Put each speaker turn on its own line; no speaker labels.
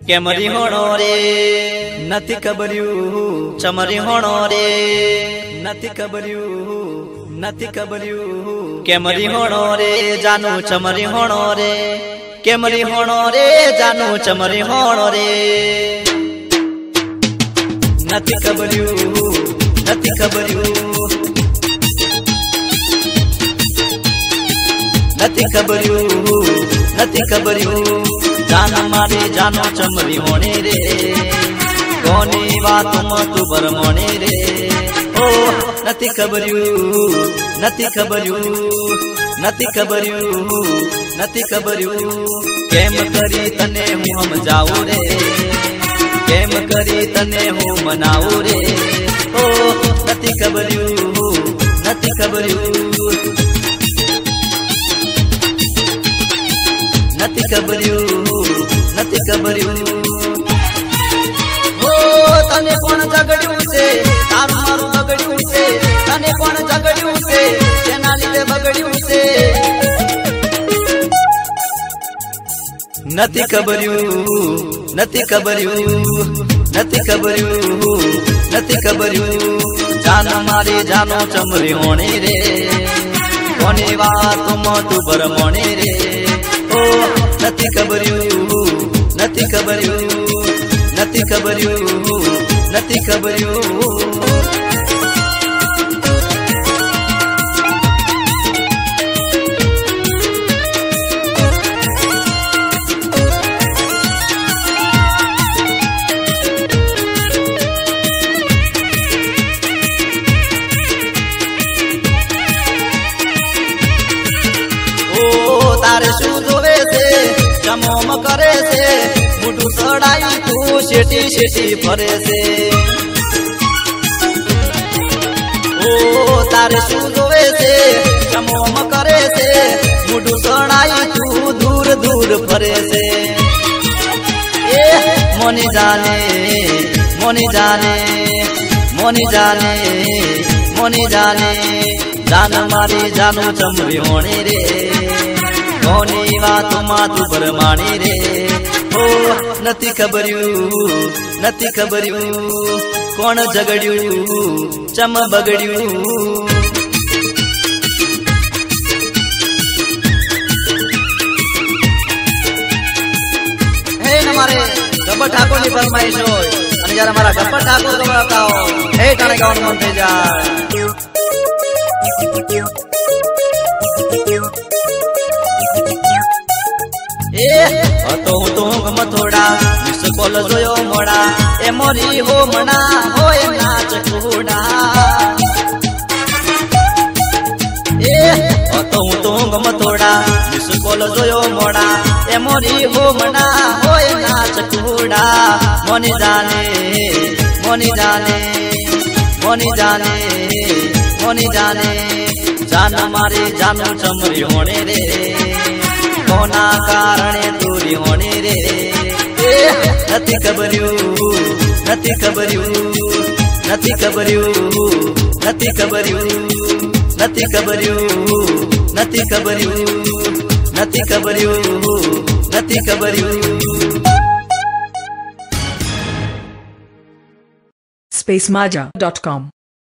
કેમરી હોણો રે નથી ખબર્યું ચમરી હોણો રે નથી ખબર્યું નથી ખબર્યું કેમરી હોણો રે જાનું ચમરી હોણો રે કેમરી હોણો રે જાનું ચમરી હોણો રે. નથી ખબર્યું નથી ખબર્યું. નથી ખબર્યું નથી ખબર્યું. જાન મારે જાનો ચમરી હોણે રે. કોની વાતમાં તું ભરમોણે રે? ઓ નથી ખબર્યું નથી ખબર્યું નથી ખબર્યું. નથી ખબર્યું કેમ કરી તને હું સમજાવું રે કેમ કરી તને હું મનાવું રે ઓ નથી ખબર્યું નથી ખબર્યું નથી ખબર્યું નથી ખબર્યું ઓ તને કોણ ઝઘડ્યું છે તારું મારું બગડ્યું છે તને કોણ ઝઘડ્યું નથી ખબર્યું નથી ખબર્યું નથી ખબર્યું નથી ખબર્યું. જાન મારી જાનો ચમરી હોણી રે. કોની વાતમાં તું ભરમોણી રે. ઓ નથી ખબર્યું નથી ખબર્યું નથી ખબર્યું નથી ખબર્યું. તારે શું જોવે છે જમોમ કરે છે, મોટું સડાઈ તું શેટી શેટી ફરે છે. ઓ, તારે શું જોવે છે જમોમ કરે છે, મોટું સડાઈ તું દૂર દૂર ફરે છે. એ, મોની જાને મોની જાને મોની જાને મોની જાને, જાન મારી જાનું ચમરી હોણી રે. કોની વાતમાં તું ભરમાણી રે ઓ નથી ખબર્યું નથી ખબર્યું કોણ ઝઘડ્યું ચમ બગડ્યું હે ને મારે ગબ્બર ઠાકોર ની ફરમાઈશ હોય અને જયારે મારા ગબ્બર ઠાકોર ગવડાવતા હોય હે ટાણે ગાવાનું મન થઈ જાય એ હતો હું તો ઊંઘ મથોડા, મિસ જોયો મોડા. એ મોરી હો મણા, હોય નાચ કુડા એ હતો હું તો ઊંઘ મથોડા, મિસ જોયો મોડા. એ મોરી હો મણા, હોય નાચ કુડા મોની જાને મોની જાને મોની જાને મોની જાને. જાન મારી જાનું ચમરી હોણે રે. કોના કારણે દૂરી હોણી રે એ નથી ખબર્યું નથી ખબર્યું નથી ખબર્યું નથી ખબર્યું નથી ખબર્યું નથી ખબર્યું નથી ખબર્યું નથી ખબર્યું
spacemaja.com